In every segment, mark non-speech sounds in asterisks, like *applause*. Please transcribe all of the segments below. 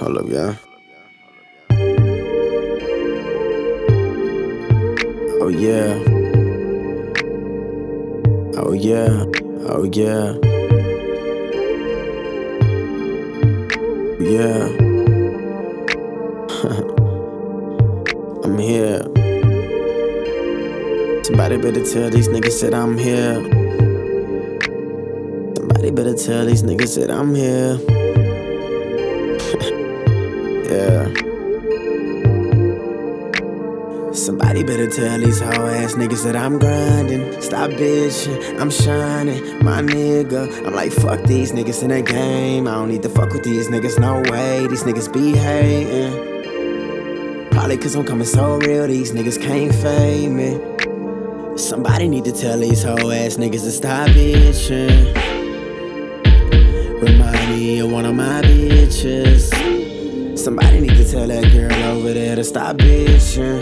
Hold up, yeah. Oh yeah. Oh yeah. Oh yeah. Oh, yeah. *laughs* I'm here. Somebody better tell these niggas that I'm here. Somebody better tell these niggas that I'm here. Yeah. Somebody better tell these hoe ass niggas that I'm grinding. Stop bitching, I'm shining, my nigga. I'm like, fuck these niggas in the game. I don't need to fuck with these niggas, no way. These niggas be hating. Probably cause I'm coming so real, these niggas can't fade me. Somebody need to tell these hoe ass niggas to stop bitching. Remind me of one of my bitches. Somebody need to tell that girl over there to stop bitching.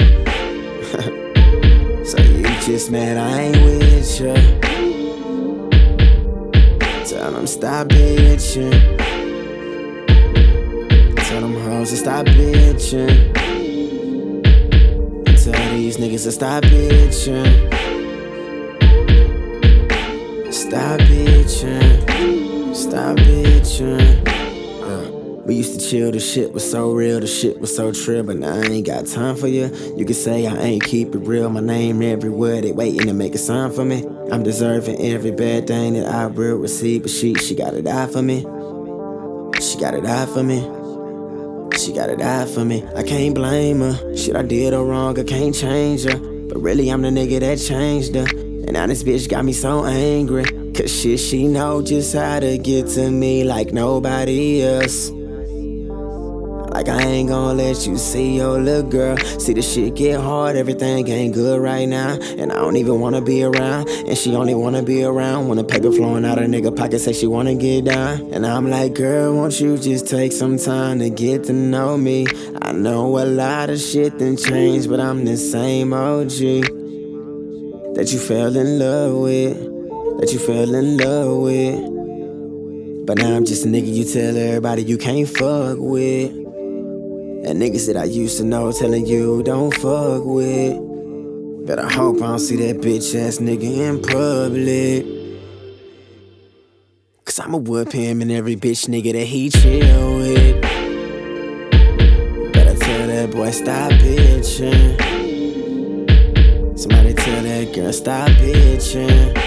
*laughs* so you just mad I ain't with ya. Tell them stop bitching. Tell them hoes to stop bitching. Tell these niggas to stop bitching. Stop bitching. Stop bitching. We used to chill, the shit was so real, the shit was so trill, but now I ain't got time for you. You can say I ain't keep it real, my name everywhere, they waiting to make a sign for me. I'm deserving every bad thing that I will receive, but she, she gotta die for me. She gotta die for me. She gotta die for me. I can't blame her. Shit I did her wrong, I can't change her. But really, I'm the nigga that changed her. And now this bitch got me so angry. Cause shit, she know just how to get to me like nobody else. Like I ain't gonna let you see your little girl. See the shit get hard, everything ain't good right now. And I don't even wanna be around. And she only wanna be around when the paper flowing out her nigga pocket say she wanna get down. And I'm like, girl, won't you just take some time to get to know me? I know a lot of shit done changed, but I'm the same OG that you fell in love with, that you fell in love with. But now I'm just a nigga you tell everybody you can't fuck with. And niggas that I used to know telling you don't fuck with. But I hope I don't see that bitch ass nigga in public. Cause I'ma whoop him and every bitch nigga that he chill with. Better tell that boy stop bitching. Somebody tell that girl stop bitching.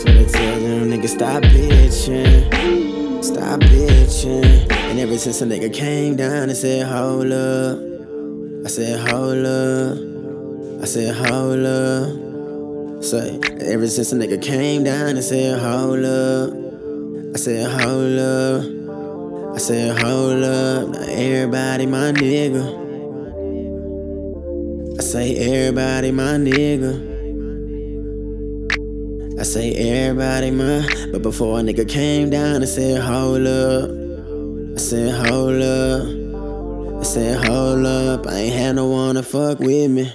Somebody tell them niggas stop bitching. Stop bitching. And ever since a nigga came down and said, hold up. I said, hold up. I said, hold up. Say, ever since a nigga came down and said, hold up. I said, hold up. I said, hold up. Now everybody my nigga. I say everybody my nigga. I say everybody my, but before a nigga came down, I said hold up. I said hold up. I said hold up. I ain't had no one to fuck with me.